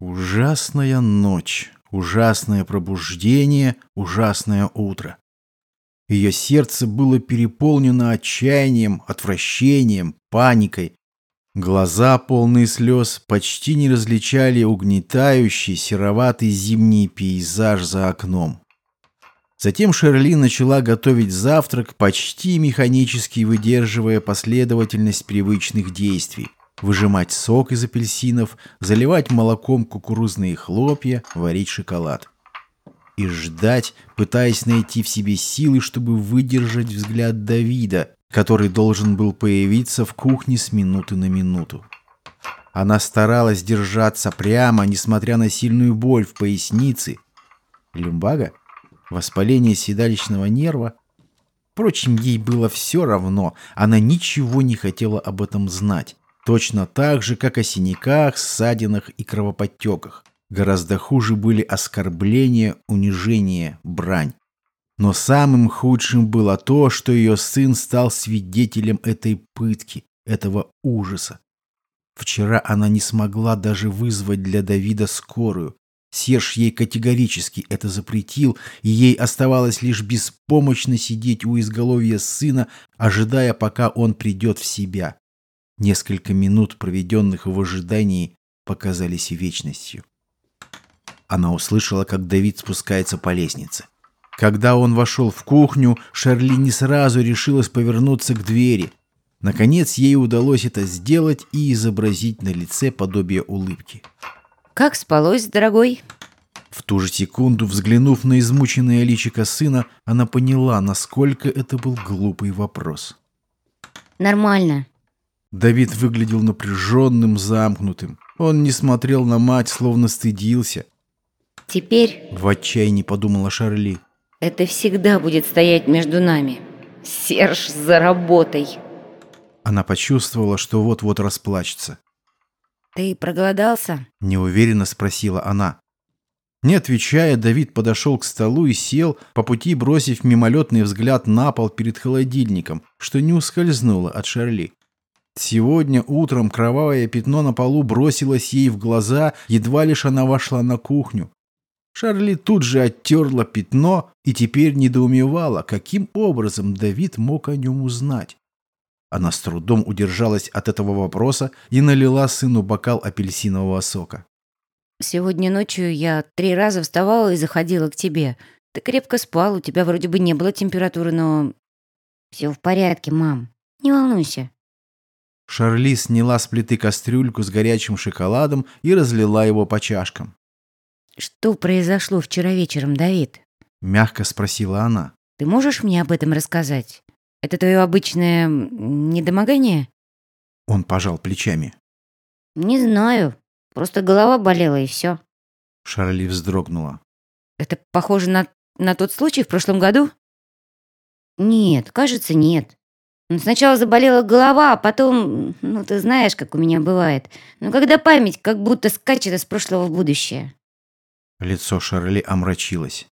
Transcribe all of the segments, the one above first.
Ужасная ночь, ужасное пробуждение, ужасное утро. Ее сердце было переполнено отчаянием, отвращением, паникой. Глаза, полные слез, почти не различали угнетающий сероватый зимний пейзаж за окном. Затем Шерли начала готовить завтрак, почти механически выдерживая последовательность привычных действий выжимать сок из апельсинов, заливать молоком кукурузные хлопья, варить шоколад. И ждать, пытаясь найти в себе силы, чтобы выдержать взгляд Давида, который должен был появиться в кухне с минуты на минуту. Она старалась держаться прямо, несмотря на сильную боль в пояснице. Люмбага? Воспаление седалищного нерва? Впрочем, ей было все равно, она ничего не хотела об этом знать. Точно так же, как о синяках, ссадинах и кровоподтеках. Гораздо хуже были оскорбления, унижение, брань. Но самым худшим было то, что ее сын стал свидетелем этой пытки, этого ужаса. Вчера она не смогла даже вызвать для Давида скорую. Серж ей категорически это запретил, и ей оставалось лишь беспомощно сидеть у изголовья сына, ожидая, пока он придет в себя. Несколько минут, проведенных в ожидании, показались вечностью. Она услышала, как Давид спускается по лестнице. Когда он вошел в кухню, Шарли не сразу решилась повернуться к двери. Наконец, ей удалось это сделать и изобразить на лице подобие улыбки. «Как спалось, дорогой?» В ту же секунду, взглянув на измученное личико сына, она поняла, насколько это был глупый вопрос. «Нормально. Давид выглядел напряженным, замкнутым. Он не смотрел на мать, словно стыдился. «Теперь...» — в отчаянии подумала Шарли. «Это всегда будет стоять между нами. Серж, за работой!» Она почувствовала, что вот-вот расплачется. «Ты проголодался?» — неуверенно спросила она. Не отвечая, Давид подошел к столу и сел, по пути бросив мимолетный взгляд на пол перед холодильником, что не ускользнуло от Шарли. Сегодня утром кровавое пятно на полу бросилось ей в глаза, едва лишь она вошла на кухню. Шарли тут же оттерла пятно и теперь недоумевала, каким образом Давид мог о нем узнать. Она с трудом удержалась от этого вопроса и налила сыну бокал апельсинового сока. «Сегодня ночью я три раза вставала и заходила к тебе. Ты крепко спал, у тебя вроде бы не было температуры, но...» «Все в порядке, мам. Не волнуйся». Шарли сняла с плиты кастрюльку с горячим шоколадом и разлила его по чашкам. «Что произошло вчера вечером, Давид?» — мягко спросила она. «Ты можешь мне об этом рассказать? Это твое обычное недомогание?» Он пожал плечами. «Не знаю. Просто голова болела и все. Шарли вздрогнула. «Это похоже на, на тот случай в прошлом году?» «Нет, кажется, нет. Сначала заболела голова, а потом, ну, ты знаешь, как у меня бывает. Но когда память как будто скачет из прошлого в будущее. Лицо Шарли омрачилось.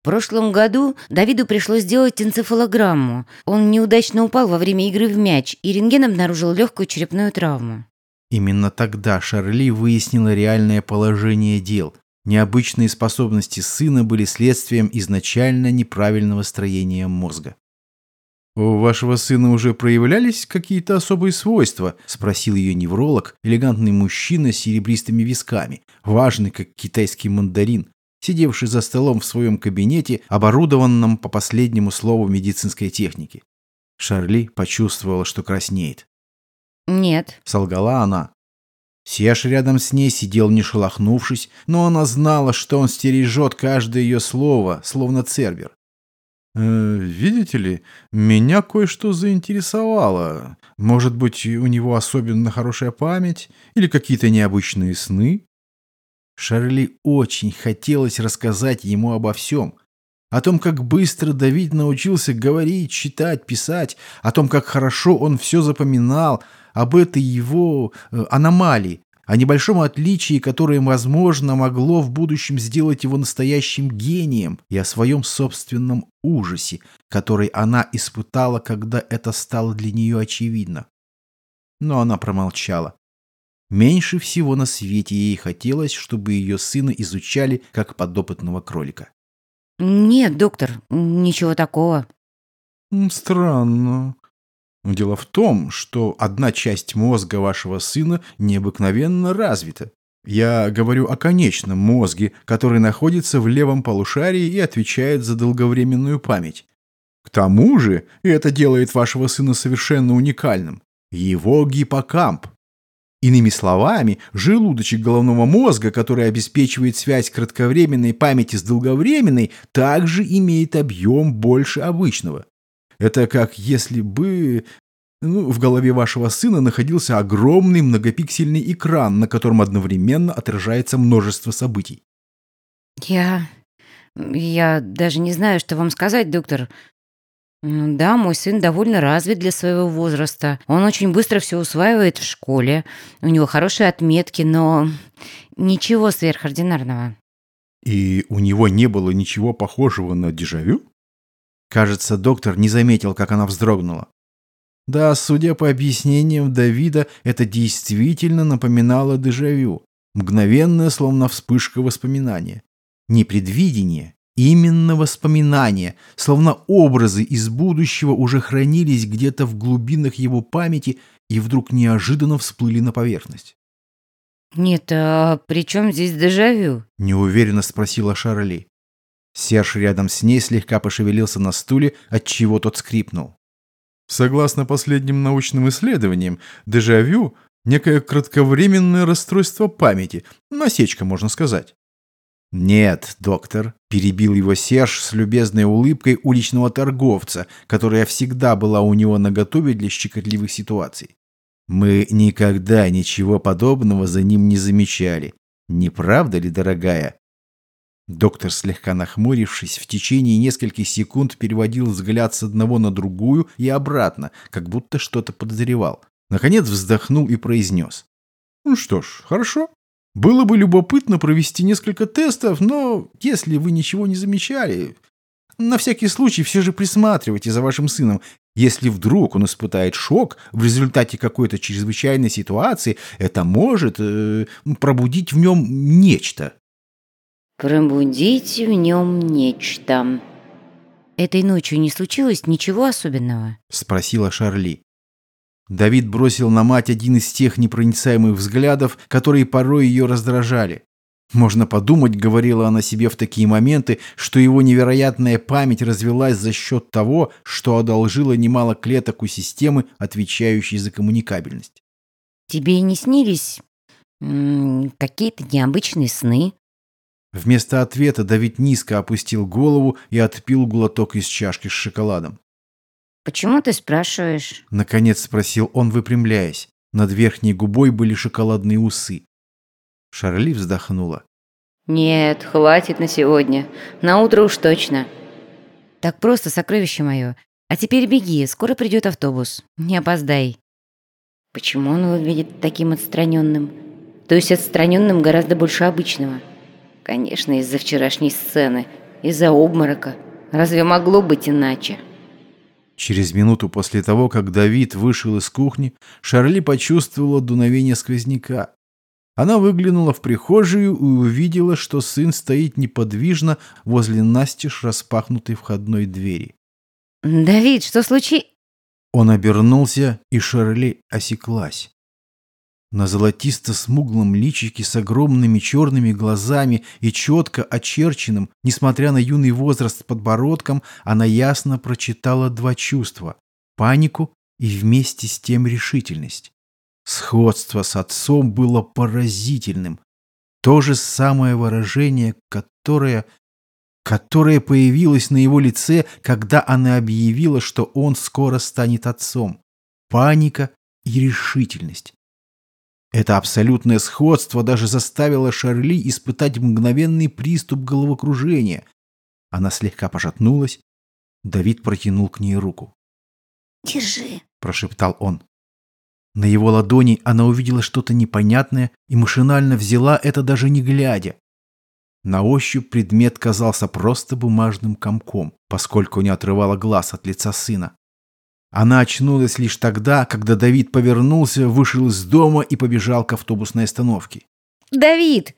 В прошлом году Давиду пришлось сделать энцефалограмму. Он неудачно упал во время игры в мяч, и рентген обнаружил легкую черепную травму. Именно тогда Шарли выяснила реальное положение дел. Необычные способности сына были следствием изначально неправильного строения мозга. «У вашего сына уже проявлялись какие-то особые свойства?» – спросил ее невролог, элегантный мужчина с серебристыми висками, важный, как китайский мандарин, сидевший за столом в своем кабинете, оборудованном по последнему слову медицинской техники. Шарли почувствовала, что краснеет. «Нет», – солгала она. Сеш рядом с ней сидел не шелохнувшись, но она знала, что он стережет каждое ее слово, словно цербер. Э, «Видите ли, меня кое-что заинтересовало. Может быть, у него особенно хорошая память или какие-то необычные сны?» Шарли очень хотелось рассказать ему обо всем. О том, как быстро Давид научился говорить, читать, писать, о том, как хорошо он все запоминал, об этой его э, аномалии, о небольшом отличии, которое, возможно, могло в будущем сделать его настоящим гением, и о своем собственном ужасе, который она испытала, когда это стало для нее очевидно. Но она промолчала. Меньше всего на свете ей хотелось, чтобы ее сына изучали как подопытного кролика. Нет, доктор, ничего такого. Странно. Дело в том, что одна часть мозга вашего сына необыкновенно развита. Я говорю о конечном мозге, который находится в левом полушарии и отвечает за долговременную память. К тому же, это делает вашего сына совершенно уникальным, его гиппокамп. Иными словами, желудочек головного мозга, который обеспечивает связь кратковременной памяти с долговременной, также имеет объем больше обычного. Это как если бы ну, в голове вашего сына находился огромный многопиксельный экран, на котором одновременно отражается множество событий. Я... я даже не знаю, что вам сказать, доктор. Да, мой сын довольно развит для своего возраста. Он очень быстро все усваивает в школе. У него хорошие отметки, но ничего сверхординарного. И у него не было ничего похожего на дежавю? Кажется, доктор не заметил, как она вздрогнула. Да, судя по объяснениям Давида, это действительно напоминало дежавю. Мгновенное, словно вспышка воспоминания. Не предвидение, именно воспоминания, словно образы из будущего уже хранились где-то в глубинах его памяти и вдруг неожиданно всплыли на поверхность. «Нет, а при чем здесь дежавю?» – неуверенно спросила Шарли. Серж рядом с ней слегка пошевелился на стуле, отчего тот скрипнул. Согласно последним научным исследованиям, дежавю – некое кратковременное расстройство памяти, насечка, можно сказать. «Нет, доктор», – перебил его Серж с любезной улыбкой уличного торговца, которая всегда была у него наготове для щекотливых ситуаций. «Мы никогда ничего подобного за ним не замечали. Не правда ли, дорогая?» Доктор, слегка нахмурившись, в течение нескольких секунд переводил взгляд с одного на другую и обратно, как будто что-то подозревал. Наконец вздохнул и произнес. «Ну что ж, хорошо. Было бы любопытно провести несколько тестов, но если вы ничего не замечали, на всякий случай все же присматривайте за вашим сыном. Если вдруг он испытает шок в результате какой-то чрезвычайной ситуации, это может э, пробудить в нем нечто. Пробудить в нем нечто. Этой ночью не случилось ничего особенного? Спросила Шарли. Давид бросил на мать один из тех непроницаемых взглядов, которые порой ее раздражали. Можно подумать, говорила она себе в такие моменты, что его невероятная память развелась за счет того, что одолжила немало клеток у системы, отвечающей за коммуникабельность. Тебе не снились какие-то необычные сны? Вместо ответа Давид низко опустил голову и отпил глоток из чашки с шоколадом. «Почему ты спрашиваешь?» Наконец спросил он, выпрямляясь. Над верхней губой были шоколадные усы. Шарли вздохнула. «Нет, хватит на сегодня. На утро уж точно». «Так просто, сокровище мое. А теперь беги, скоро придет автобус. Не опоздай». «Почему он выглядит таким отстраненным? То есть отстраненным гораздо больше обычного?» «Конечно, из-за вчерашней сцены, из-за обморока. Разве могло быть иначе?» Через минуту после того, как Давид вышел из кухни, Шарли почувствовала дуновение сквозняка. Она выглянула в прихожую и увидела, что сын стоит неподвижно возле настежь распахнутой входной двери. «Давид, что случилось?» Он обернулся, и Шарли осеклась. На золотисто-смуглом личике с огромными черными глазами и четко очерченным, несмотря на юный возраст подбородком, она ясно прочитала два чувства – панику и вместе с тем решительность. Сходство с отцом было поразительным. То же самое выражение, которое, которое появилось на его лице, когда она объявила, что он скоро станет отцом. Паника и решительность. Это абсолютное сходство даже заставило Шарли испытать мгновенный приступ головокружения. Она слегка пожатнулась. Давид протянул к ней руку. «Держи», – прошептал он. На его ладони она увидела что-то непонятное и машинально взяла это даже не глядя. На ощупь предмет казался просто бумажным комком, поскольку не отрывала глаз от лица сына. Она очнулась лишь тогда, когда Давид повернулся, вышел из дома и побежал к автобусной остановке. «Давид!»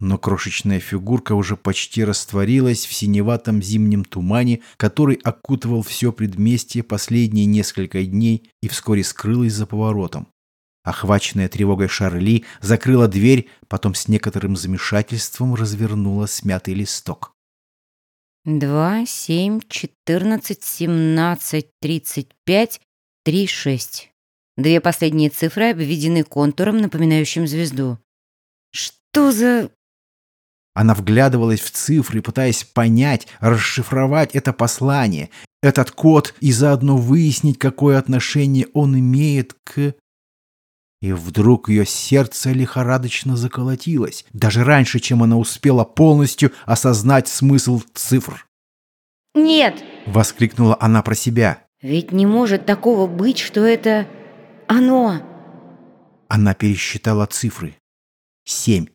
Но крошечная фигурка уже почти растворилась в синеватом зимнем тумане, который окутывал все предместье последние несколько дней и вскоре скрылась за поворотом. Охваченная тревогой Шарли закрыла дверь, потом с некоторым замешательством развернула смятый листок. Два, семь, четырнадцать, семнадцать, тридцать пять, три, шесть. Две последние цифры обведены контуром, напоминающим звезду. Что за... Она вглядывалась в цифры, пытаясь понять, расшифровать это послание, этот код и заодно выяснить, какое отношение он имеет к... И вдруг ее сердце лихорадочно заколотилось, даже раньше, чем она успела полностью осознать смысл цифр. Нет! — воскликнула она про себя. Ведь не может такого быть, что это... оно! Она пересчитала цифры. Семь.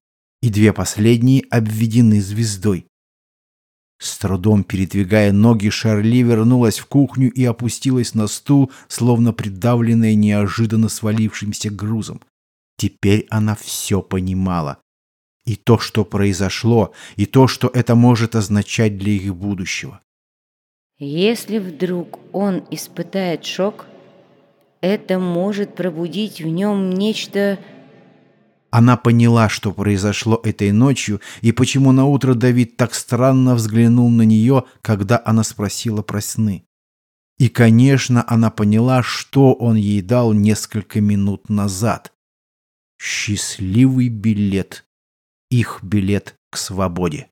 И две последние обведены звездой. С трудом передвигая ноги, Шарли вернулась в кухню и опустилась на стул, словно придавленная неожиданно свалившимся грузом. Теперь она все понимала. И то, что произошло, и то, что это может означать для их будущего. Если вдруг он испытает шок, это может пробудить в нем нечто... Она поняла, что произошло этой ночью, и почему наутро Давид так странно взглянул на нее, когда она спросила про сны. И, конечно, она поняла, что он ей дал несколько минут назад. Счастливый билет. Их билет к свободе.